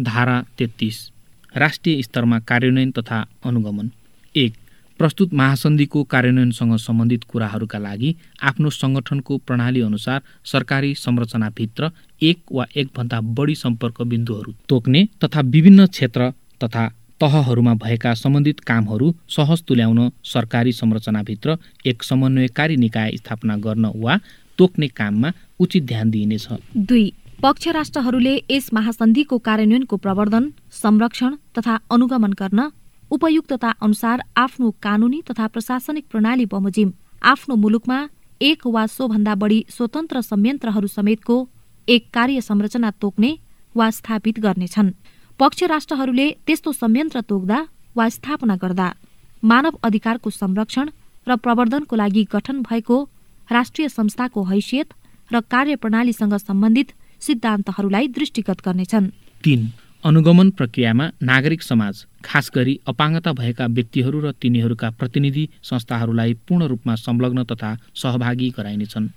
धारा तेत्तिस राष्ट्रिय स्तरमा कार्यान्वयन तथा अनुगमन। एक प्रस्तुत महासन्धिको कार्यान्वयनसँग सम्बन्धित कुराहरूका लागि आफ्नो सङ्गठनको प्रणाली अनुसार सरकारी संरचनाभित्र एक वा एकभन्दा बढी सम्पर्क बिन्दुहरू तोक्ने तथा विभिन्न क्षेत्र तथा तहहरूमा भएका सम्बन्धित कामहरू सहज तुल्याउन सरकारी संरचनाभित्र एक समन्वयकारी निकाय स्थापना गर्न वा तोक्ने काममा उचित ध्यान दिइनेछ। दुई पक्ष राष्ट्रहरूले यस महासन्धिको कार्यान्वयनको प्रवर्धन संरक्षण तथा अनुगमन गर्न उपयुक्तता अनुसार आफ्नो कानूनी तथा प्रशासनिक प्रणाली बमोजिम आफ्नो मुलुकमा एक वा सोभन्दा बढी स्वतन्त्र संयन्त्रहरू समेतको एक कार्य संरचना तोक्ने वा स्थापित गर्नेछन्। पक्ष राष्ट्रहरूले त्यस्तो संयन्त्र तोक्दा वा स्थापना गर्दा मानव अधिकारको संरक्षण र प्रवर्धनको लागि गठन भएको राष्ट्रिय संस्थाको हैसियत र कार्यप्रणालीसँग सम्बन्धित सिद्धान्तहरूलाई दृष्टिगत गर्नेछन्। तिन अनुगमन प्रक्रियामा नागरिक समाज खास गरी अपाङ्गता भएका व्यक्तिहरू र तिनीहरूका प्रतिनिधि संस्थाहरूलाई पूर्ण रूपमा संलग्न तथा सहभागी गराइनेछन्।